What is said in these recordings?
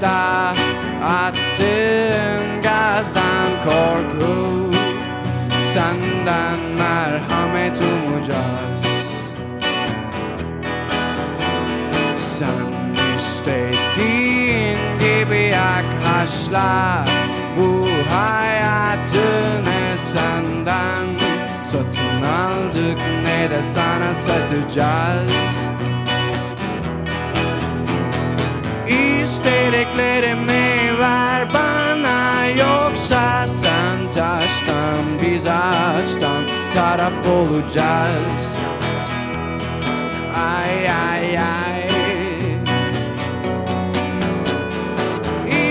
Başta attın gazdan korku. Senden merhamet umacağız. Sen istediğin gibi yaklaşla Bu hayatı ne senden Satın aldık ne de sana satacağız İstediklerimi ver bana Yoksa sen taştan biz ağaçtan taraf olacağız. Ay ay ay.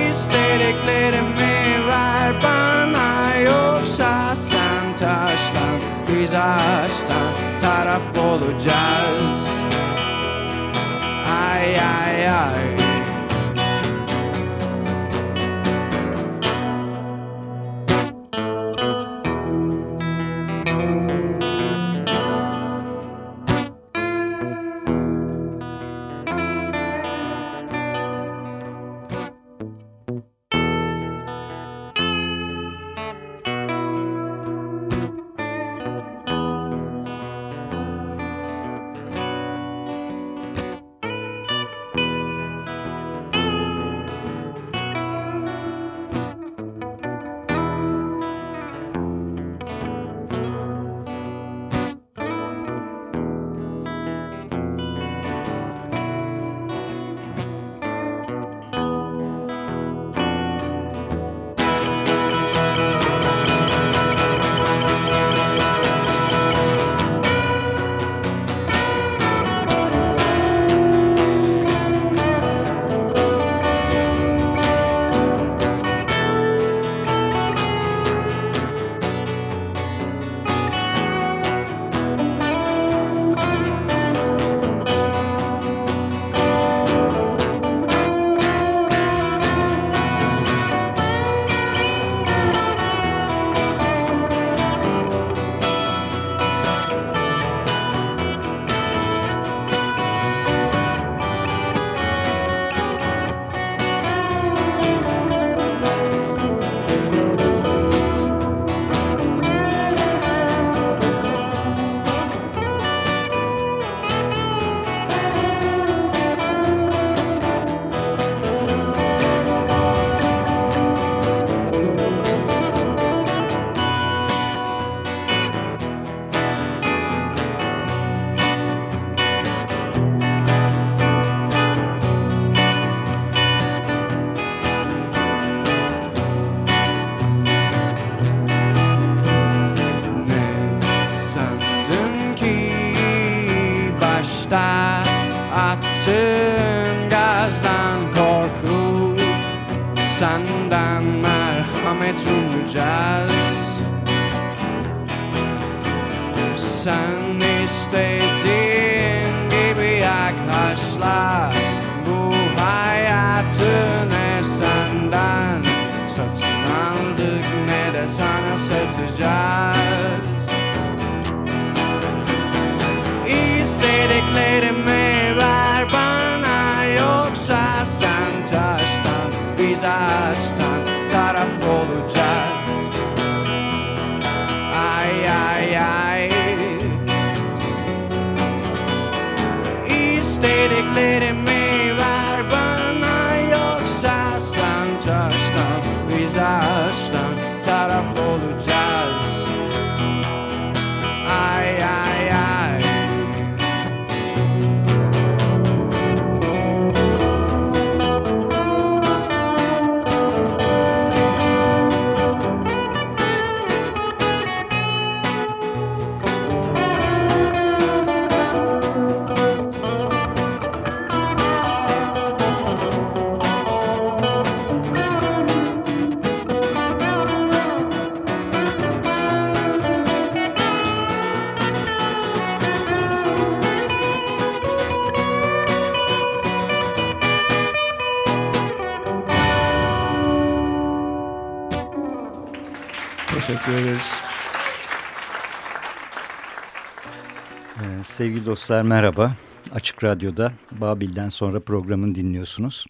İstediklerimi ver bana Yoksa sen taştan biz ağaçtan taraf olacağız. Ay ay ay sevgili dostlar merhaba. Açık Radyo'da Babil'den sonra programın dinliyorsunuz.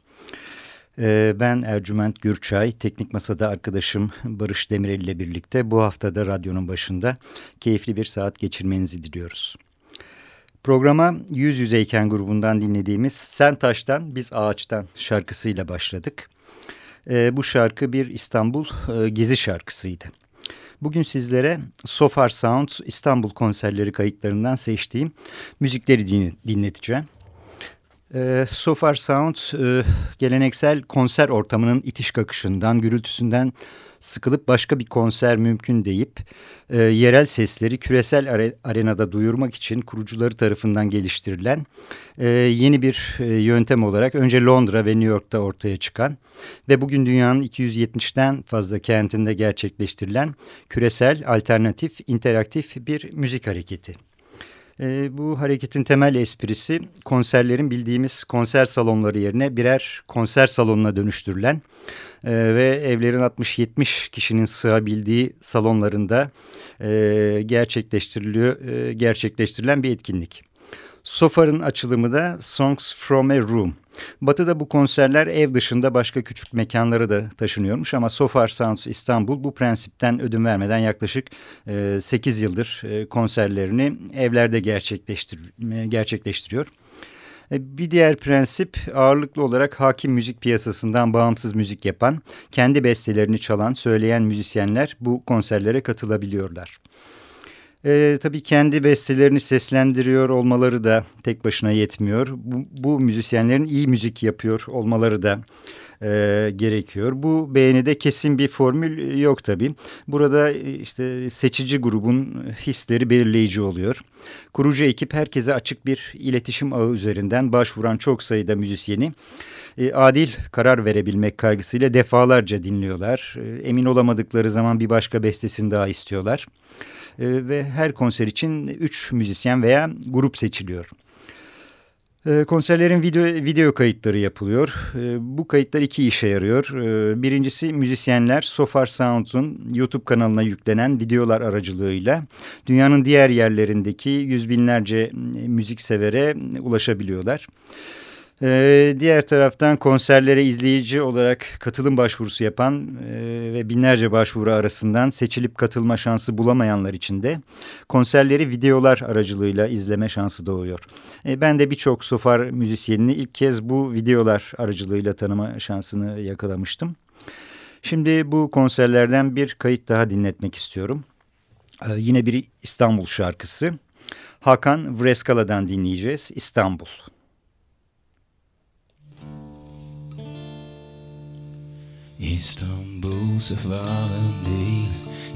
Ee, ben Ercüment Gürçay, teknik masada arkadaşım Barış Demirel ile birlikte bu haftada radyonun başında keyifli bir saat geçirmenizi diliyoruz. Programa Yüz Yüzeyken grubundan dinlediğimiz Sen Taş'tan Biz Ağaç'tan şarkısıyla başladık. Ee, bu şarkı bir İstanbul e, gezi şarkısıydı. Bugün sizlere Sofar Sound İstanbul konserleri kayıtlarından seçtiğim müzikleri dinleteceğim. E, so Far Sound e, geleneksel konser ortamının itiş kakışından, gürültüsünden sıkılıp başka bir konser mümkün deyip e, yerel sesleri küresel are arenada duyurmak için kurucuları tarafından geliştirilen e, yeni bir e, yöntem olarak önce Londra ve New York'ta ortaya çıkan ve bugün dünyanın 270'ten fazla kentinde gerçekleştirilen küresel, alternatif, interaktif bir müzik hareketi. E, bu hareketin temel esprisi konserlerin bildiğimiz konser salonları yerine birer konser salonuna dönüştürülen e, ve evlerin 60-70 kişinin sığabildiği salonlarında e, gerçekleştiriliyor, e, gerçekleştirilen bir etkinlik. Sofar'ın açılımı da Songs from a Room. Batı'da bu konserler ev dışında başka küçük mekanlara da taşınıyormuş ama Sofar Sounds İstanbul bu prensipten ödün vermeden yaklaşık e, 8 yıldır e, konserlerini evlerde gerçekleştir gerçekleştiriyor. E, bir diğer prensip ağırlıklı olarak hakim müzik piyasasından bağımsız müzik yapan, kendi bestelerini çalan, söyleyen müzisyenler bu konserlere katılabiliyorlar. E, tabii kendi bestelerini seslendiriyor olmaları da tek başına yetmiyor. Bu, bu müzisyenlerin iyi müzik yapıyor olmaları da e, gerekiyor. Bu beğenide kesin bir formül yok tabii. Burada e, işte seçici grubun hisleri belirleyici oluyor. Kurucu ekip herkese açık bir iletişim ağı üzerinden başvuran çok sayıda müzisyeni e, adil karar verebilmek kaygısıyla defalarca dinliyorlar. E, emin olamadıkları zaman bir başka bestesini daha istiyorlar. E, ve her konser için üç müzisyen veya grup seçiliyor. Konserlerin video, video kayıtları yapılıyor. Bu kayıtlar iki işe yarıyor. Birincisi müzisyenler Sofar Sounds'un YouTube kanalına yüklenen videolar aracılığıyla dünyanın diğer yerlerindeki yüz binlerce müzik severe ulaşabiliyorlar. Ee, diğer taraftan konserlere izleyici olarak katılım başvurusu yapan e, ve binlerce başvuru arasından seçilip katılma şansı bulamayanlar için de konserleri videolar aracılığıyla izleme şansı doğuyor. E, ben de birçok sofar müzisyenini ilk kez bu videolar aracılığıyla tanıma şansını yakalamıştım. Şimdi bu konserlerden bir kayıt daha dinletmek istiyorum. Ee, yine bir İstanbul şarkısı. Hakan Vreskala'dan dinleyeceğiz. İstanbul. İstanbul sefaların değil.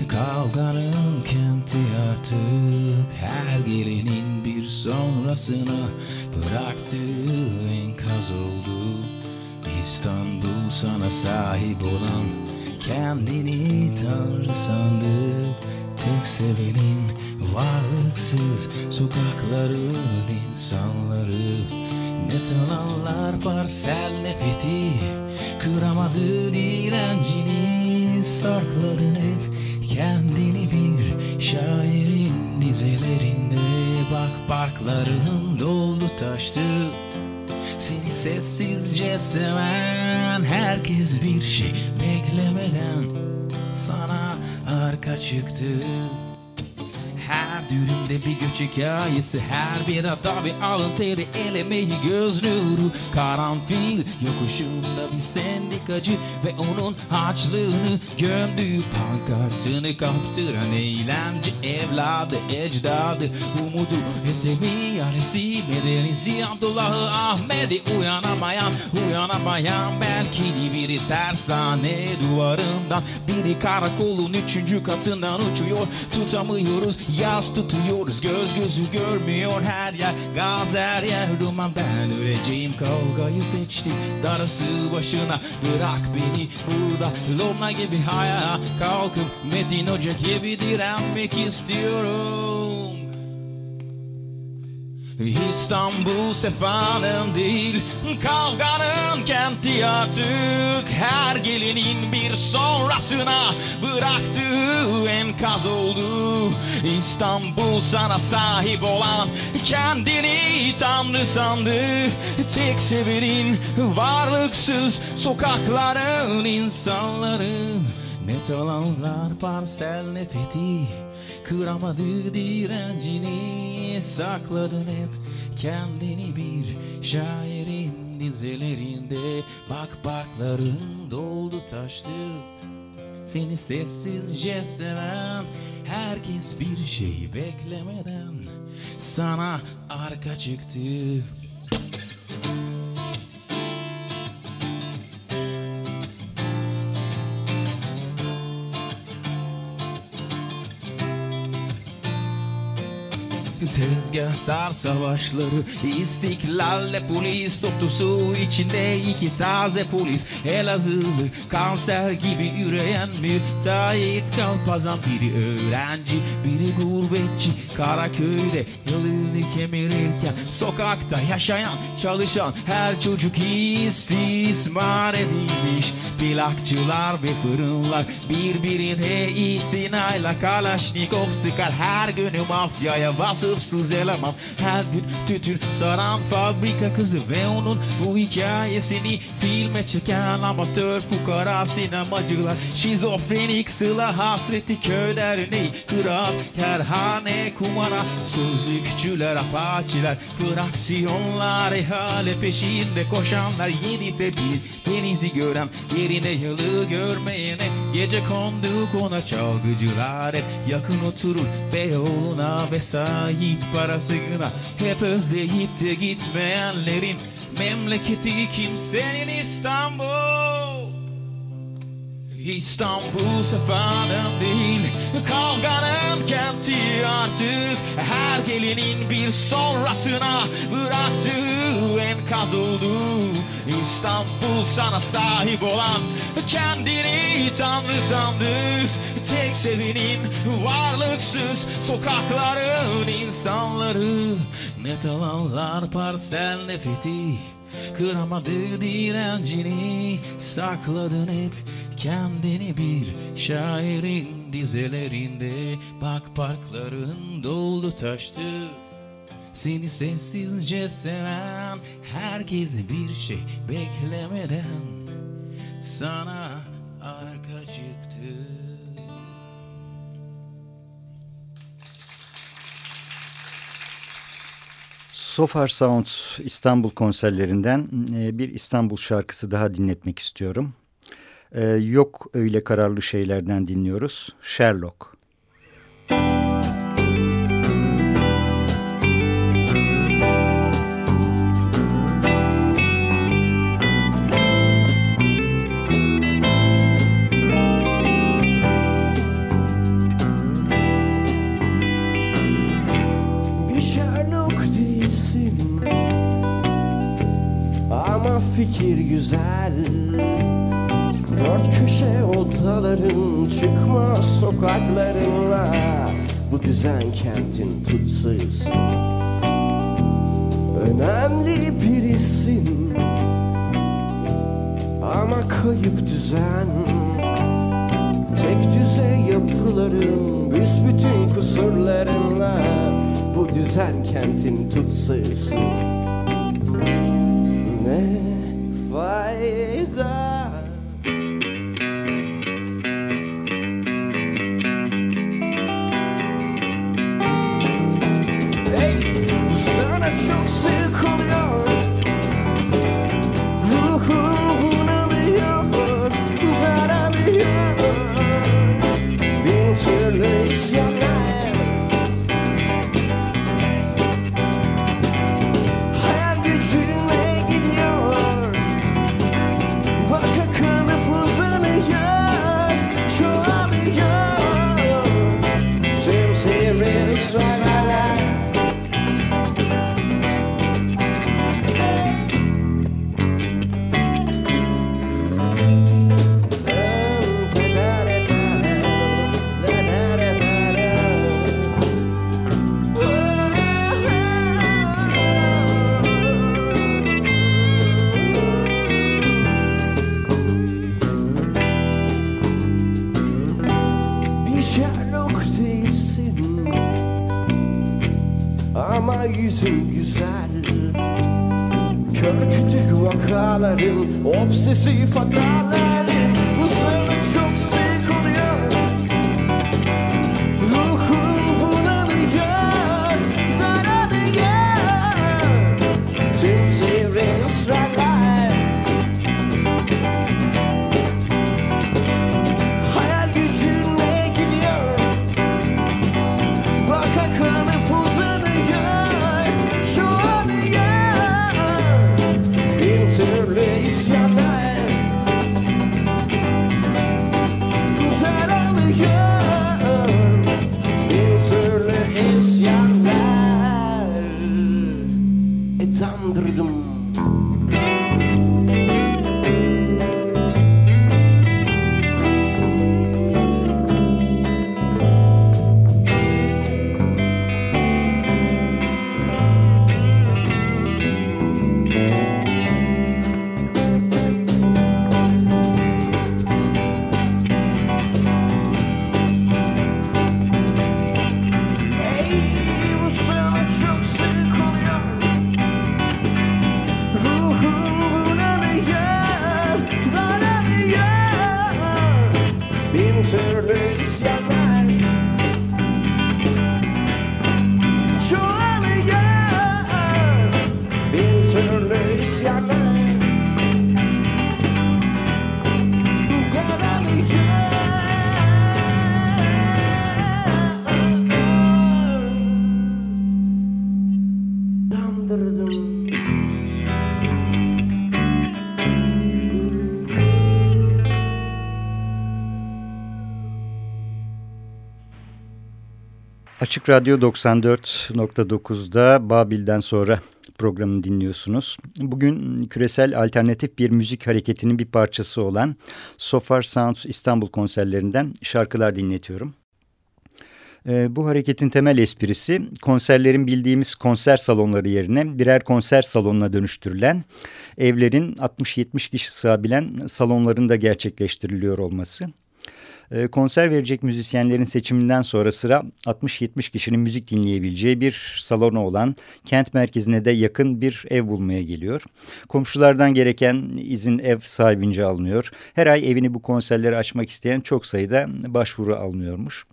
Kavganın kenti artık. Her gelinin bir sonrasına Bıraktığı enkaz oldu. İstanbul sana sahip olan Kendini tanrı sandı. Tek sevenin varlıksız Sokakların insanları Net alanlar parsel nefeti. Kıramadı direncini Sakladın hep kendini bir. Şairin dizelerinde Bak parkların doldu taştı. Seni sessizce seven herkes bir şey beklemeden Sana arka çıktı. Her düğünde bir göç hikayesi. Her bir hatta bir alın teri el emeği göz nuru. Karanfil yokuşunda bir sendikacı Ve onun harçlığını gömdüğü pankartını kaptıran Eğlence evladı ecdadı. Umudu etemi yaresi Medenisi Abdullah'ı Ahmet'i Uyanamayan uyanamayan Belki biri tersane duvarından. Biri karakolun üçüncü katından uçuyor. Tutamıyoruz Yaz tutuyoruz. Göz gözü görmüyor her yer. Gaz her yer. Duman ben öleceğim. Kavgayı seçtim. Darası başına. Bırak beni burada. Lomna gibi haya kalkıp Metin Hoca gibi direnmek istiyorum İstanbul sefanın değil Kavganın kenti artık. Her gelinin bir sonrasına Bıraktığı enkaz oldu. İstanbul sana sahip olan Kendini tanrı sandı. Tek severin varlıksız Sokakların insanları. Net alanlar parsel nefeti Kıramadı direncini Sakladın hep kendini bir şairin dizelerinde. Bak bakların doldu taştı Seni sessizce seven Herkes bir şey beklemeden Sana arka çıktı Tezgahtar savaşları istiklalle polis Otosu içinde iki taze polis. Elazığlı kanser gibi üreyen müteahhit Kalpazan biri öğrenci biri gurbetçi. Karaköy'de yılını kemirirken Sokakta yaşayan çalışan her çocuk istismar edilmiş Plakçılar ve fırınlar birbirine itinayla Kalaşnikov sıkar. Her günü mafyaya vasıfsız eleman Her gün tütün saran fabrika kızı ve onun bu hikayesini filme çeken amatör fukara sinemacılar. Şizofrenik sıla hasreti köy derneği Kıraat, kerhane, kumara Sözlükçüler, apaçiler. Fraksiyonlar, ihale peşinde koşanlar. Yedi tepil, denizi gören Yerine yılı görmeyene Gece konduk ona çalgıcılar Hep. Yakın oturur Beyoğlu'na ve sahip parasına Hep özleyip de gitmeyenlerin Memleketi kimsenin İstanbul İstanbul sefanın değil Kavganın kenti artık. Her gelinin bir sonrasına Bıraktığı enkaz oldu. İstanbul sana sahip olan Kendini tanrı sandı. Tek sevinin varlıksız Sokakların insanları. Net alanlar parsel nefeti. Kıramadı direncini. Sakladın hep kendini bir şairin dizelerinde Bak parkların doldu taştı Seni sessizce seven Herkes bir şey beklemeden Sana arka çıktı Sofar Sounds İstanbul konserlerinden e, bir İstanbul şarkısı daha dinletmek istiyorum. E, yok öyle kararlı şeylerden dinliyoruz. Sherlock. Fikir güzel Dört köşe odaların Çıkmaz sokaklarınla. Bu düzen kentin tutsuz Önemli birisin. Ama kayıp düzen. Tek düze yapıların Büsbütün kusurlarınla. Bu düzen kentin tutsuz Ne fayda obsessiva Açık Radyo 94.9'da Babil'den sonra programını dinliyorsunuz. Bugün küresel alternatif bir müzik hareketinin bir parçası olan So Far Sounds İstanbul konserlerinden şarkılar dinletiyorum. Ee, bu hareketin temel esprisi konserlerin bildiğimiz konser salonları yerine birer konser salonuna dönüştürülen evlerin 60-70 kişi sığabilen salonlarında gerçekleştiriliyor olması. Ee, konser verecek müzisyenlerin seçiminden sonra sıra 60-70 kişinin müzik dinleyebileceği bir salonu olan kent merkezine de yakın bir ev bulmaya geliyor. Komşulardan gereken izin ev sahibince alınıyor. Her ay evini bu konserleri açmak isteyen çok sayıda başvuru alınıyormuş.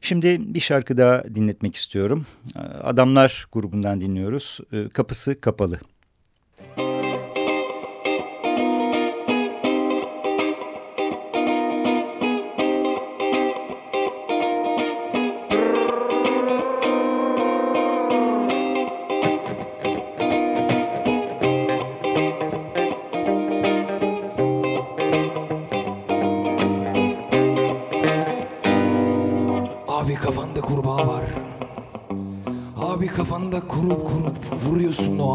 Şimdi bir şarkı daha dinletmek istiyorum. Ee, Adamlar grubundan dinliyoruz. Ee, Kapısı kapalı. Abi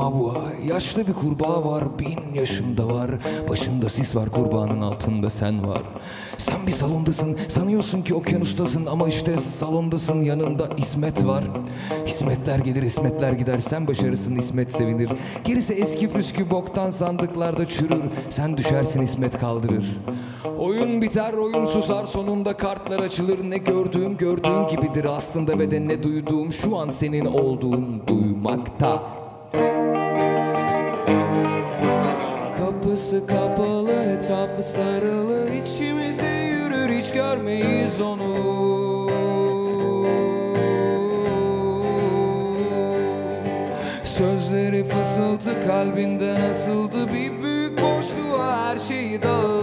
avuğa. Yaşlı bir kurbağa var, bin yaşında var. Başında sis var, kurbağanın altında sen var. Sen bir salondasın, sanıyorsun ki okyanustasın ama işte salondasın, yanında İsmet var. İsmetler gelir, İsmetler gider. Sen başarısın, İsmet sevinir. Gerisi eski püskü boktan sandıklarda çürür. Sen düşersin, İsmet kaldırır. Oyun biter, oyun susar, sonunda kartlar açılır. Ne gördüğüm gördüğün gibidir aslında ve de ne duyduğum şu an senin olduğun duymakta. Kapısı kapalı, etrafı sarılı, içimizde yürür hiç görmeyiz onu. Sözleri fısıltı kalbinde nasıldı bir büyük boşluğa her şeyi dağıldı.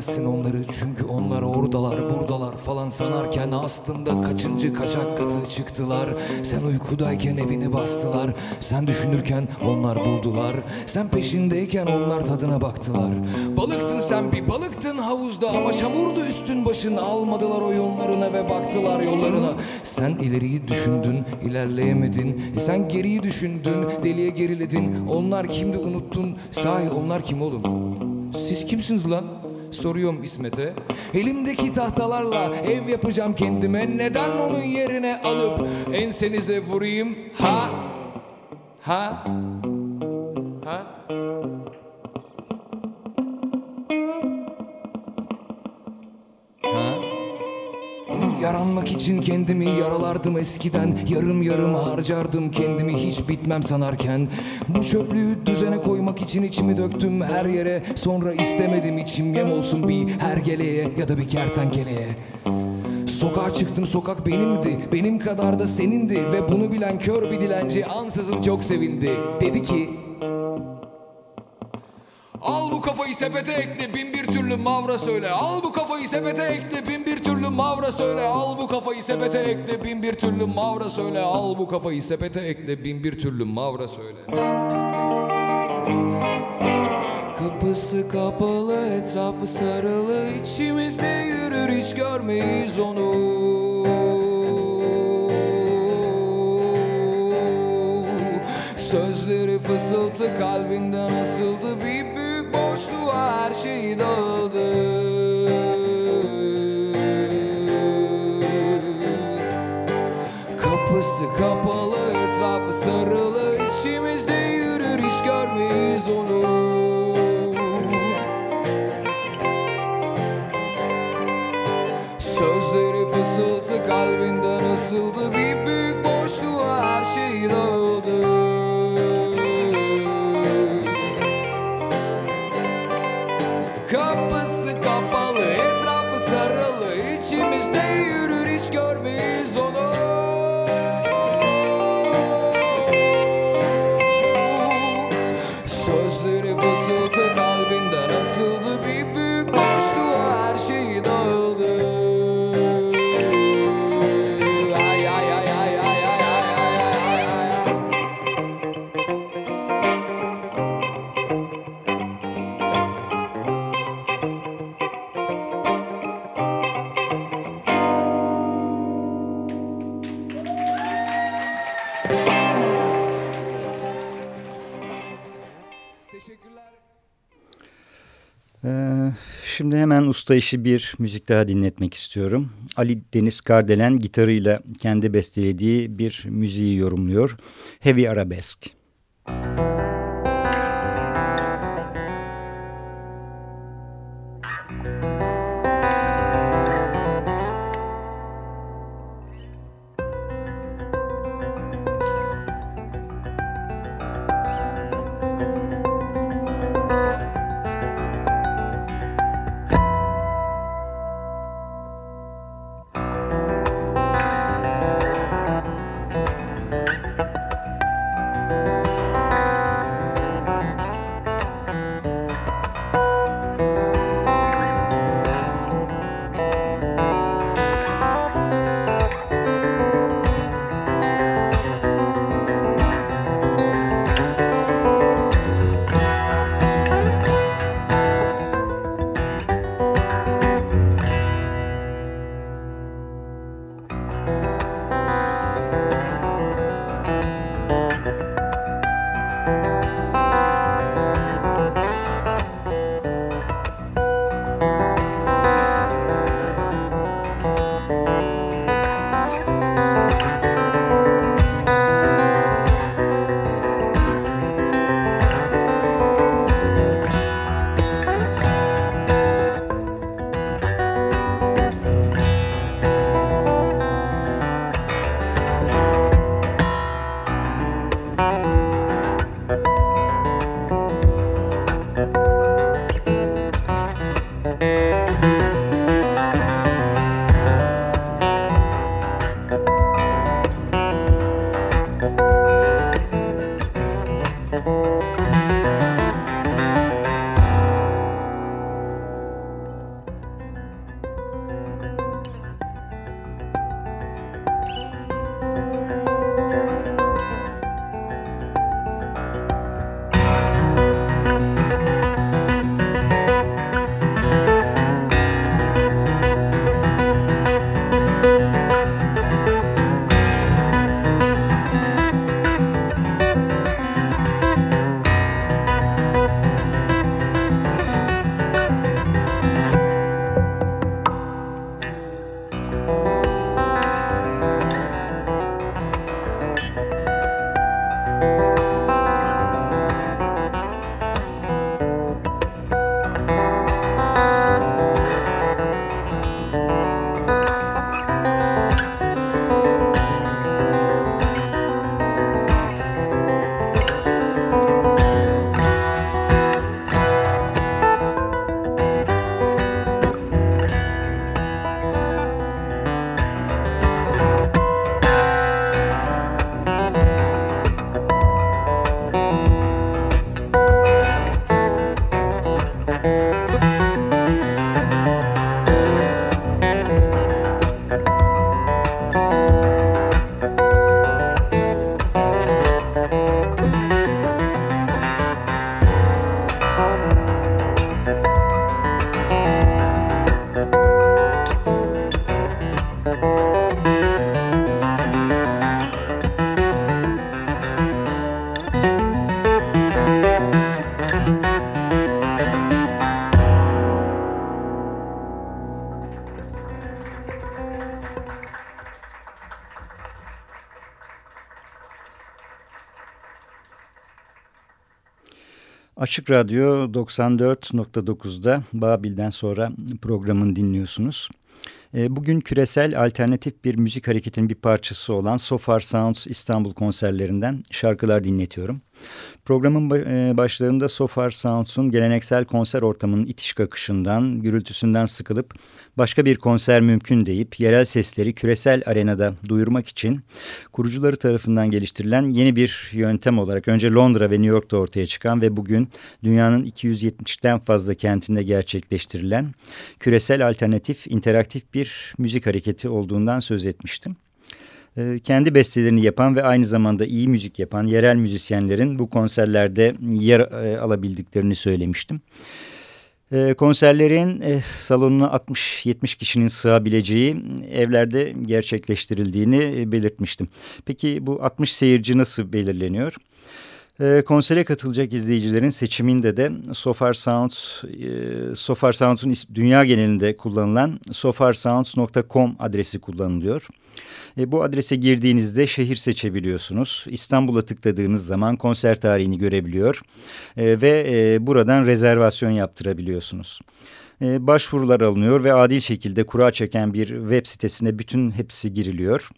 Bölemezsin onları Çünkü onlar oradalar buradalar falan sanarken Aslında kaçıncı kaçak katı çıktılar. Sen uykudayken evini bastılar Sen düşünürken onlar buldular. Sen peşindeyken onlar tadına baktılar. Balıktın sen bir balıktın havuzda Ama çamurdu üstün başın. Almadılar o yollarına ve baktılar yollarına. Sen ileriyi düşündün ilerleyemedin. E Sen geriyi düşündün deliye geriledin. Onlar kimdi unuttun? Sahi onlar kim oğlum? Siz kimsiniz lan Soruyorum İsmet'e. Elimdeki tahtalarla ev yapacağım kendime. Neden onun yerine alıp ensenize vurayım? Ha? Ha? Ha Yaranmak için kendimi yaralardım eskiden. Yarım yarım harcardım kendimi hiç bitmem sanarken. Bu çöplüğü düzene koymak için içimi döktüm her yere. Sonra istemedim içim yem olsun bir hergeleye ya da bir kertenkeleye. Sokağa çıktım sokak benimdi. Benim kadar da senindi Ve bunu bilen kör bir dilenci ansızın çok sevindi. Dedi ki bu kafayı sepete ekle bin bir türlü mavra söyle. Al bu kafayı sepete ekle bin bir türlü mavra söyle. Al bu kafayı sepete ekle bin bir türlü mavra söyle. Al bu kafayı sepete ekle bin bir türlü mavra söyle. Kapısı kapalı etrafı sarılı. İçimizde yürür hiç görmeyiz onu. Sözleri fısıltı kalbinden asıldı. Bir boşluğa her şey dağıldı Kapısı kapalı etrafı sarılı içimizde yürür hiç görmeyiz onu. Sözleri fısıltı kalbinden asıldı Bir büyük boşluğa her şey dağıldı görmeyiz onu usta işi bir müzik daha dinletmek istiyorum. Ali Deniz Kardelen gitarıyla kendi bestelediği bir müziği yorumluyor. Heavy Arabesk. Açık Radyo 94.9'da Babil'den sonra programın dinliyorsunuz. Ee, bugün küresel alternatif bir müzik hareketinin bir parçası olan So Far Sounds İstanbul konserlerinden şarkılar dinletiyorum. Programın e, başlarında Sofar Sounds'un geleneksel konser ortamının itiş kakışından, gürültüsünden sıkılıp başka bir konser mümkün deyip yerel sesleri küresel arenada duyurmak için kurucuları tarafından geliştirilen yeni bir yöntem olarak önce Londra ve New York'ta ortaya çıkan ve bugün dünyanın 270'ten fazla kentinde gerçekleştirilen küresel alternatif interaktif bir müzik hareketi olduğundan söz etmiştim. Ee, kendi bestelerini yapan ve aynı zamanda iyi müzik yapan yerel müzisyenlerin bu konserlerde yer e, alabildiklerini söylemiştim. Ee, konserlerin e, salonuna 60-70 kişinin sığabileceği evlerde gerçekleştirildiğini e, belirtmiştim. Peki bu 60 seyirci nasıl belirleniyor? E, konsere katılacak izleyicilerin seçiminde de Sofar Sounds, e, Sofar Sounds'un dünya genelinde kullanılan sofarsounds.com adresi kullanılıyor. E, bu adrese girdiğinizde şehir seçebiliyorsunuz. İstanbul'a tıkladığınız zaman konser tarihini görebiliyor e, ve e, buradan rezervasyon yaptırabiliyorsunuz. Başvurular alınıyor ve adil şekilde kura çeken bir web sitesine bütün hepsi giriliyor.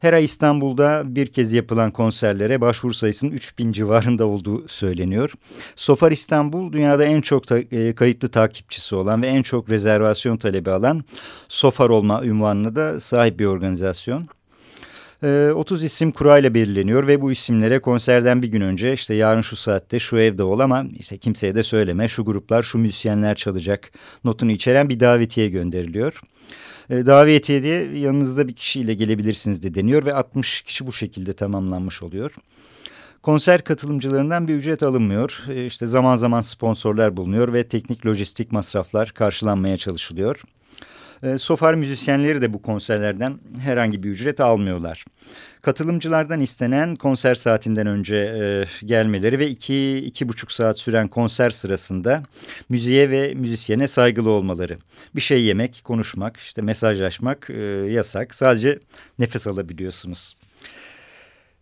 Her ay İstanbul'da bir kez yapılan konserlere başvuru sayısının 3000 civarında olduğu söyleniyor. Sofar İstanbul dünyada en çok ta e, kayıtlı takipçisi olan ve en çok rezervasyon talebi alan Sofar olma ünvanına da sahip bir organizasyon. 30 e, isim kurayla belirleniyor ve bu isimlere konserden bir gün önce işte yarın şu saatte şu evde ol ama işte kimseye de söyleme şu gruplar şu müzisyenler çalacak notunu içeren bir davetiye gönderiliyor. E, davetiye diye yanınızda bir kişiyle gelebilirsiniz de deniyor ve 60 kişi bu şekilde tamamlanmış oluyor. Konser katılımcılarından bir ücret alınmıyor. E, işte zaman zaman sponsorlar bulunuyor ve teknik lojistik masraflar karşılanmaya çalışılıyor. E, Sofar müzisyenleri de bu konserlerden herhangi bir ücret almıyorlar. Katılımcılardan istenen konser saatinden önce e, gelmeleri ve iki, iki buçuk saat süren konser sırasında müziğe ve müzisyene saygılı olmaları. Bir şey yemek, konuşmak, işte mesajlaşmak e, yasak. Sadece nefes alabiliyorsunuz.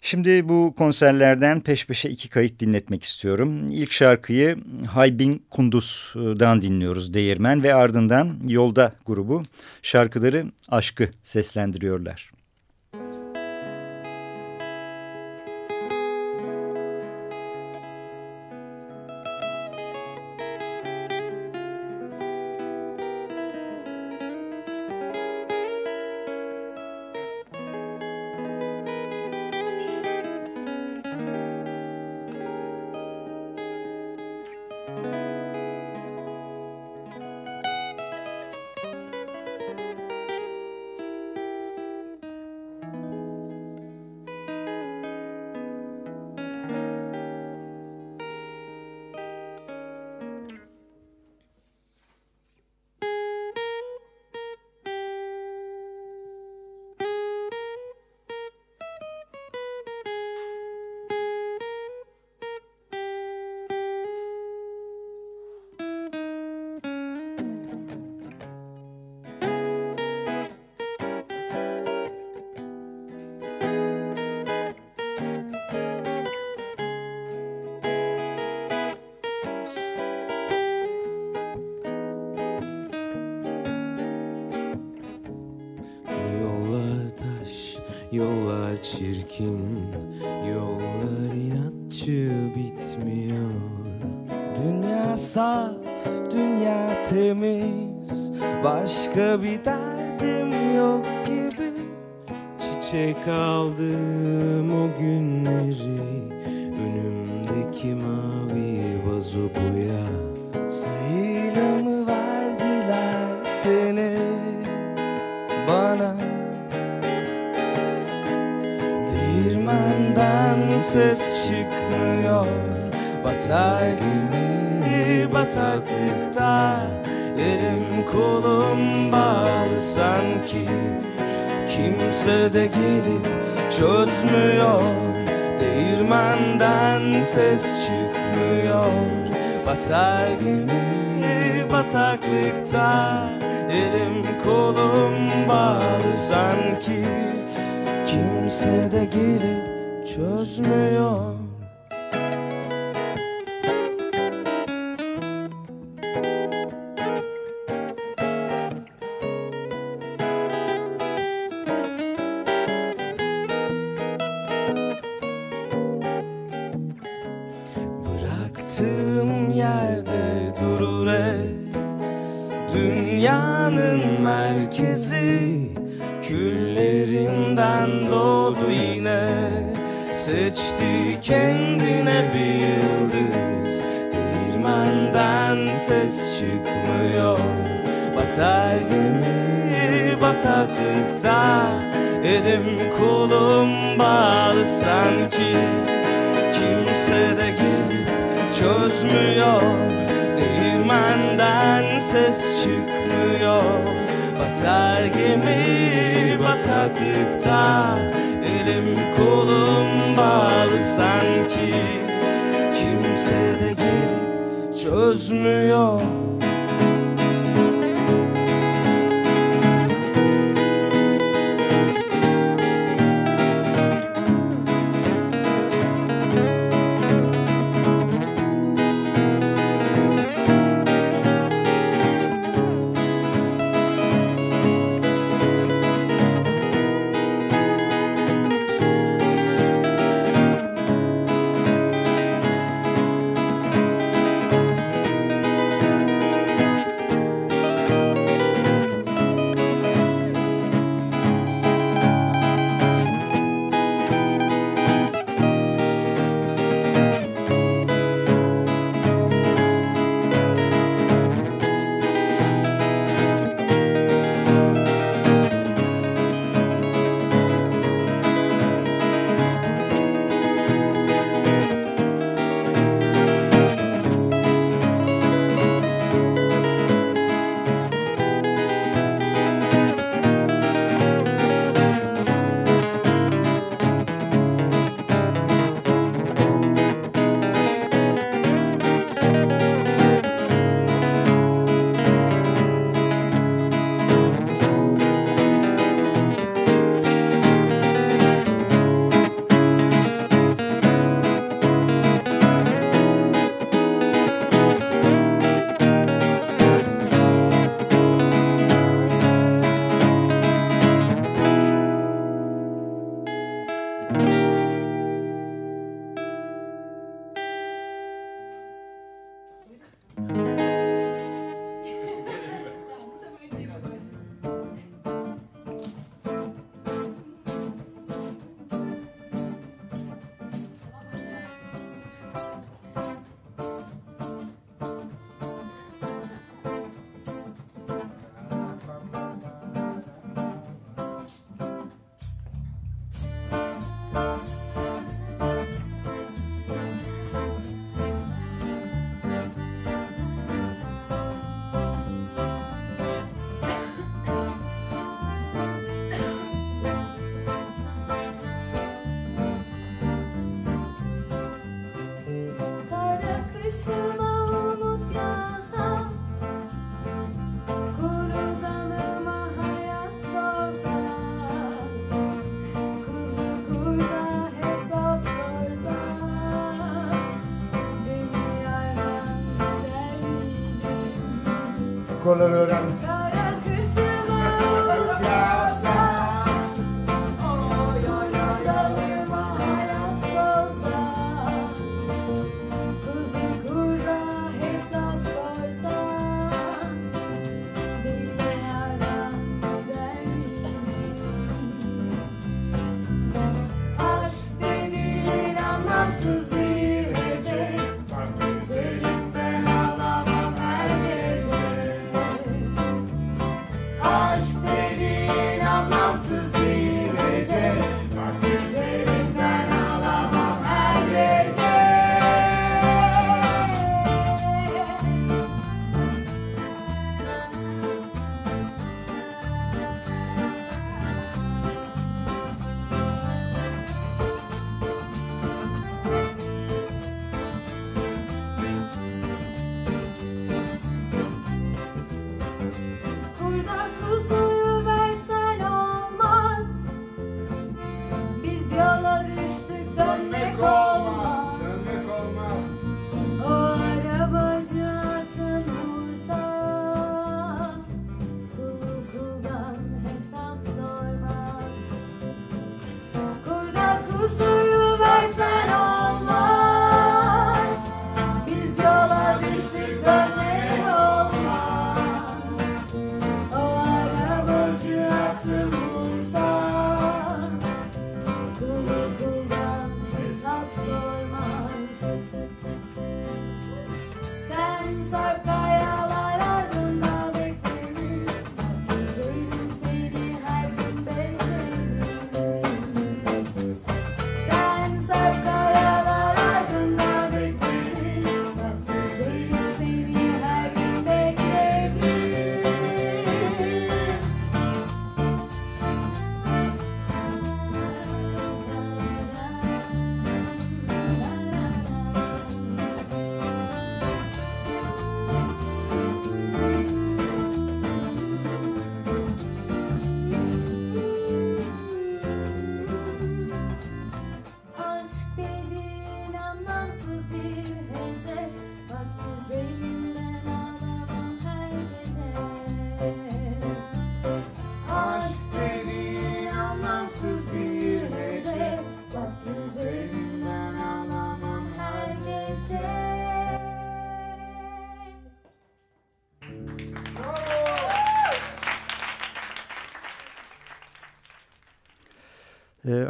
Şimdi bu konserlerden peş peşe iki kayıt dinletmek istiyorum. İlk şarkıyı Haybin Kunduz'dan dinliyoruz Değirmen ve ardından Yolda grubu şarkıları Aşkı seslendiriyorlar. Çirkin, yollar inatçı bitmiyor. Dünya saf, dünya temiz. Başka bir derdim yok gibi. Çiçek aldım o günleri. Önümdeki mavi vazo boya bataklıkta Elim kolum bağlı sanki. Kimse de gelip çözmüyor Değirmenden ses çıkmıyor. Batar gibi bataklıkta Elim kolum bağlı sanki. Kimse de gelip çözmüyor Baktığım yerde durur hep. Dünyanın merkezi Küllerinden doğdu yine. Seçti kendine bir yıldız Değirmenden ses çıkmıyor. Batar gemi bataklıkta Elim kolum bağlı sanki. Kimse de çözmüyor. Değirmenden ses çıkmıyor. Batar gemi bataklıkta. Elim kolum bağlı sanki. Kimse de gelip çözmüyor color dorado.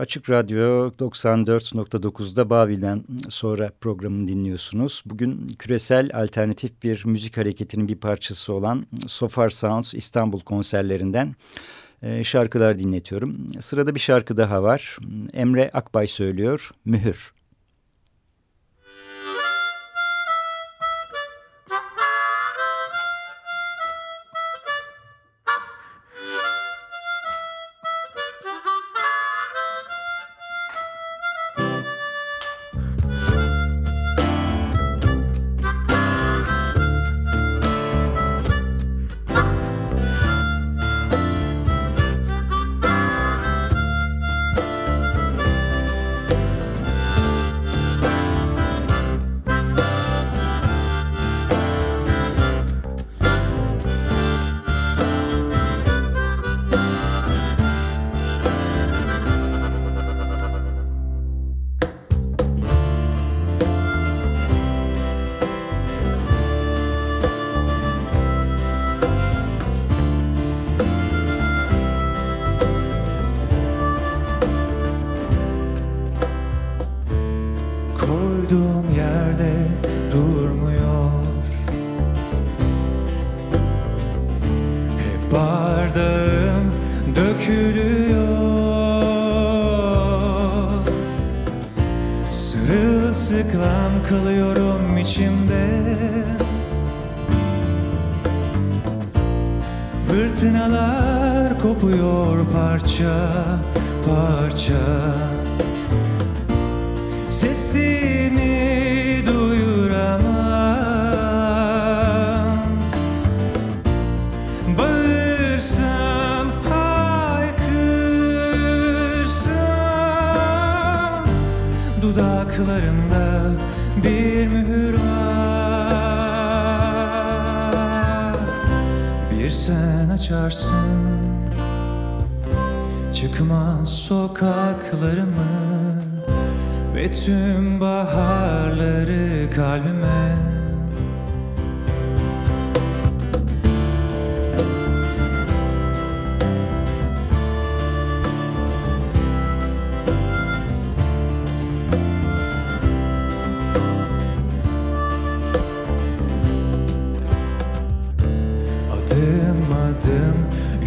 Açık Radyo 94.9'da Babil'den sonra programını dinliyorsunuz. Bugün küresel alternatif bir müzik hareketinin bir parçası olan Sofar Sounds İstanbul konserlerinden e, şarkılar dinletiyorum. Sırada bir şarkı daha var. Emre Akbay söylüyor, Mühür. Fırtınalar kopuyor parça parça. Sesini duyuramam. Bağırsam, haykırsam Dudaklarında açarsın Çıkmaz sokaklarımı ve tüm baharları kalbime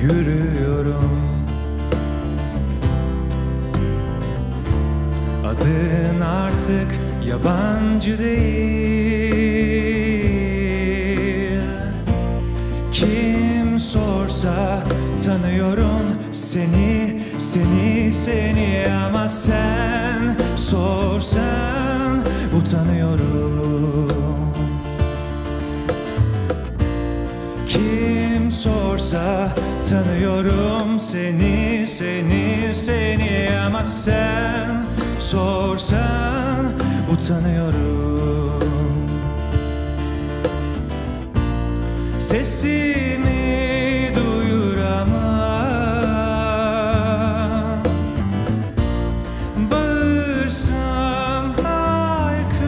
yürüyorum. Adın artık yabancı değil. Kim sorsa tanıyorum seni, seni, seni Ama sen sorsan utanıyorum. Kim sorsa tanıyorum seni, seni, seni Ama sen sorsan utanıyorum. Sesimi duyuramam. Bağırsam, haykırsam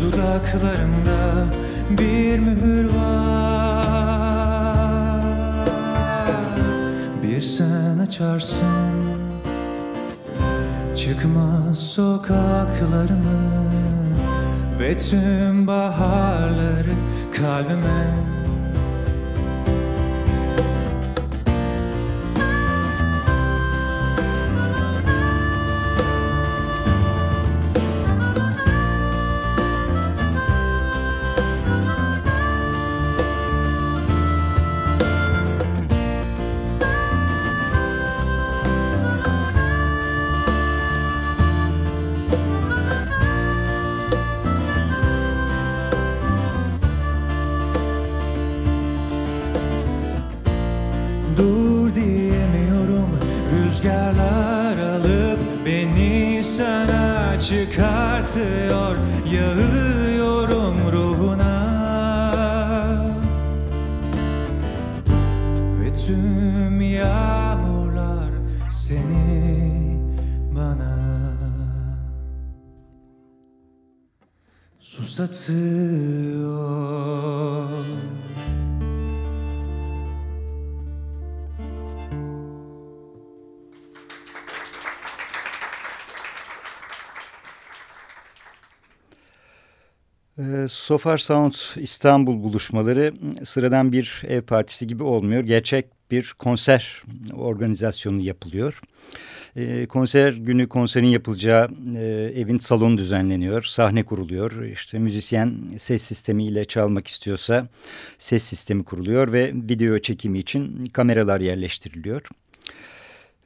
Dudaklarımda bir mühür var. Bir sen açarsın. Çıkmaz sokaklarımı Ve tüm baharları kalbime Sofar Sound İstanbul buluşmaları sıradan bir ev partisi gibi olmuyor. Gerçek bir konser organizasyonu yapılıyor. Ee, konser günü konserin yapılacağı e, evin salonu düzenleniyor. Sahne kuruluyor. İşte müzisyen ses sistemiyle çalmak istiyorsa ses sistemi kuruluyor ve video çekimi için kameralar yerleştiriliyor.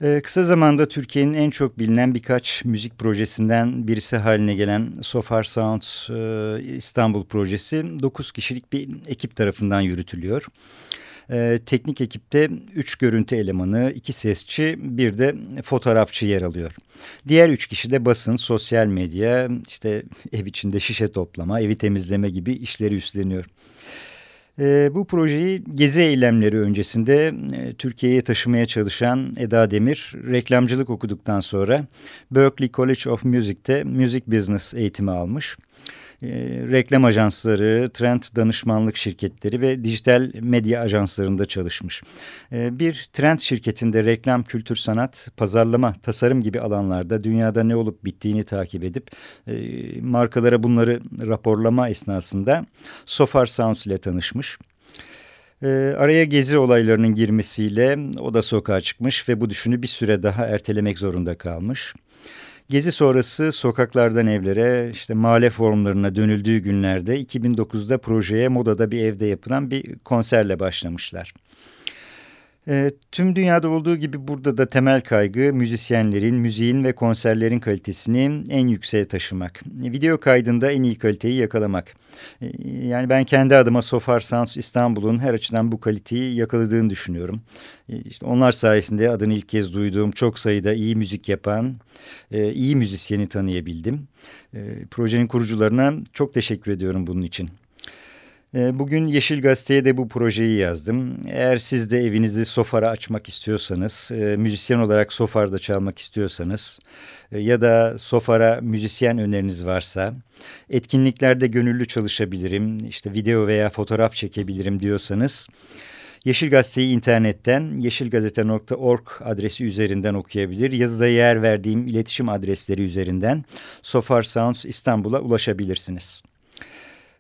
Ee, kısa zamanda Türkiye'nin en çok bilinen birkaç müzik projesinden birisi haline gelen Sofar Sound e, İstanbul projesi 9 kişilik bir ekip tarafından yürütülüyor. Ee, teknik ekipte 3 görüntü elemanı, 2 sesçi, bir de fotoğrafçı yer alıyor. Diğer 3 kişi de basın, sosyal medya, işte ev içinde şişe toplama, evi temizleme gibi işleri üstleniyor. E, bu projeyi gezi eylemleri öncesinde e, Türkiye'ye taşımaya çalışan Eda Demir reklamcılık okuduktan sonra Berkeley College of Music'te Music Business eğitimi almış. E, reklam ajansları, trend danışmanlık şirketleri ve dijital medya ajanslarında çalışmış. E, bir trend şirketinde reklam, kültür, sanat, pazarlama, tasarım gibi alanlarda dünyada ne olup bittiğini takip edip e, markalara bunları raporlama esnasında Sofar Sounds ile tanışmış. E, araya gezi olaylarının girmesiyle o da sokağa çıkmış ve bu düşünü bir süre daha ertelemek zorunda kalmış. Gezi sonrası sokaklardan evlere, işte mahalle formlarına dönüldüğü günlerde 2009'da projeye Moda'da bir evde yapılan bir konserle başlamışlar. E, tüm dünyada olduğu gibi burada da temel kaygı müzisyenlerin, müziğin ve konserlerin kalitesini en yükseğe taşımak. Video kaydında en iyi kaliteyi yakalamak. E, yani ben kendi adıma Sofar Sounds İstanbul'un her açıdan bu kaliteyi yakaladığını düşünüyorum. E, işte onlar sayesinde adını ilk kez duyduğum çok sayıda iyi müzik yapan, e, iyi müzisyeni tanıyabildim. E, projenin kurucularına çok teşekkür ediyorum bunun için. Ee, bugün Yeşil Gazete'ye de bu projeyi yazdım. Eğer siz de evinizi sofara açmak istiyorsanız, e, müzisyen olarak sofarda çalmak istiyorsanız e, ya da sofara müzisyen öneriniz varsa, etkinliklerde gönüllü çalışabilirim, işte video veya fotoğraf çekebilirim diyorsanız... Yeşil Gazete'yi internetten yeşilgazete.org adresi üzerinden okuyabilir. Yazıda yer verdiğim iletişim adresleri üzerinden Sofar Sounds İstanbul'a ulaşabilirsiniz.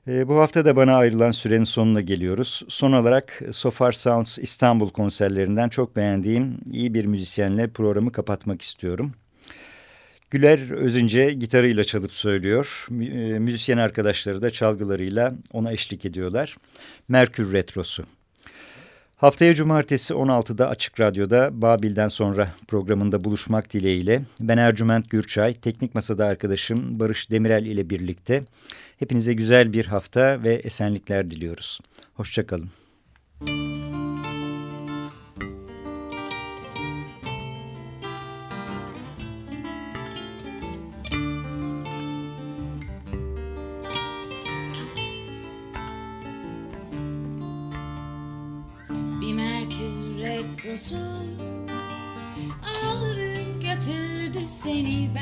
E, bu hafta da bana ayrılan sürenin sonuna geliyoruz. Son olarak Sofar Sounds İstanbul konserlerinden çok beğendiğim iyi bir müzisyenle programı kapatmak istiyorum. Güler Özünce gitarıyla çalıp söylüyor. E, müzisyen arkadaşları da çalgılarıyla ona eşlik ediyorlar. Merkür Retrosu. Haftaya cumartesi 16'da Açık Radyo'da Babil'den sonra programında buluşmak dileğiyle ben Ercüment Gürçay, teknik masada arkadaşım Barış Demirel ile birlikte hepinize güzel bir hafta ve esenlikler diliyoruz. Hoşçakalın. Bir Aldı götürdü seni benden